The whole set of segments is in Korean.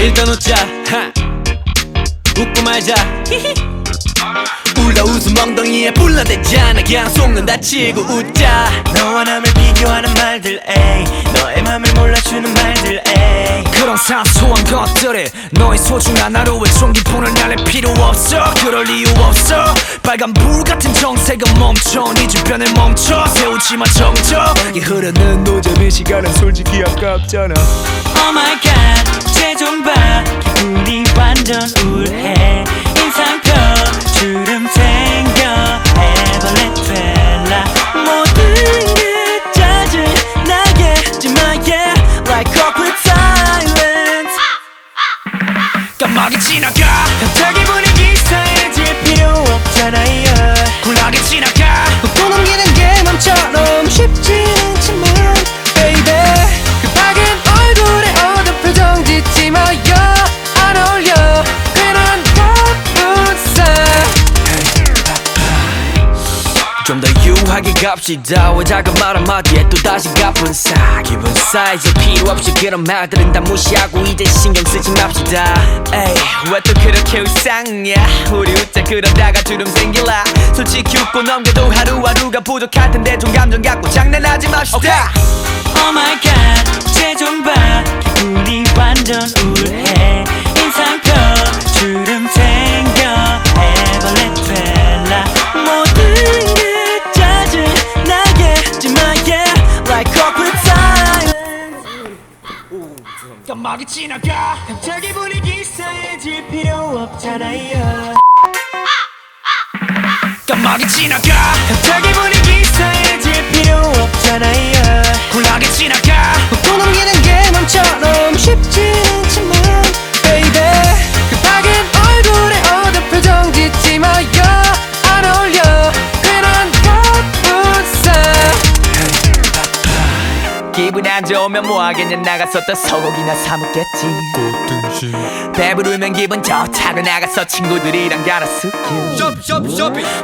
일단 웃자 하. 웃고 말자 히히. 울다 웃음 엉덩이에 불나대잖아. 그냥 속는 다치고 웃자. 너와 남을 비교하는 말들 에이. 너의 맘을 몰라주는 말들 에이. 그런 사소한 것들에 너의 소중한 하루에 총기폰을 날릴 필요 없어. 그럴 이유 없어. 빨간 불 같은 정색은 멈춰. 네 주변에 멈춰. 세우지마 정적 이 흐르는 노잼의 시간은 솔직히 아깝잖아. Oh my god. 쟤좀봐. 기분이 완전 우울해. 인상표 주름 생겨 해벌레 될라. 모든 게 짜증 나게 하지마 yeah like awkward silence. 깜빡이 지나가. 갑자기 좀 더 유하게 갑시다. 왜 작은 말 한마디에 또다시 가쁜 사. 기분 사이즈 필요 없이 그런 말들은 다 무시하고 이제 신경 쓰지 맙시다. 에이 왜 또 그렇게 울상이야? 우리 웃자 그러다가 주름 생길라. 솔직히 웃고 넘겨도 하루하루가 부족할 텐데 좀 감정 갖고 장난하지 맙시다. Oh my god 쟤좀봐 기분이 완전 우울해 깜빡이 지나가. 갑자기 분위기 싸해질 필요 없잖아요. 깜빡이 지나가. 갑자기 기분 안 좋으면 뭐하겠냐. 나가서 또 소고기나 사 먹겠지. 배부르면 기분 좋다고 나가서 친구들이랑 갈아쓰기.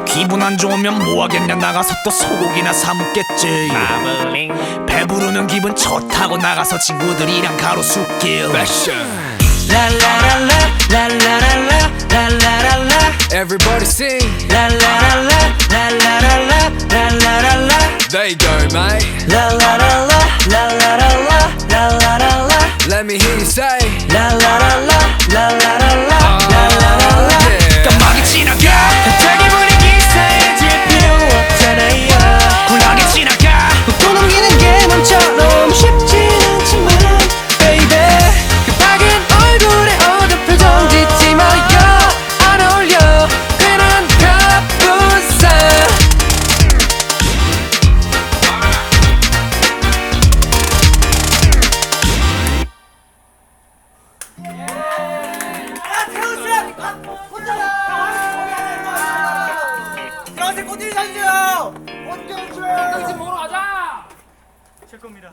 기분 안 좋으면 뭐하겠냐. 나가서 또 소고기나 사 먹겠지. 배부르면 기분 좋다고 나가서 친구들이랑 가로수길 라라라라 라라라라 라라라라. Everybody sing. 라라라라 라라라라 라라라라 They go mate. 라라라라 라라 사주세요! 꽃들 줘! 지금 먹으러 가자. 제 겁니다.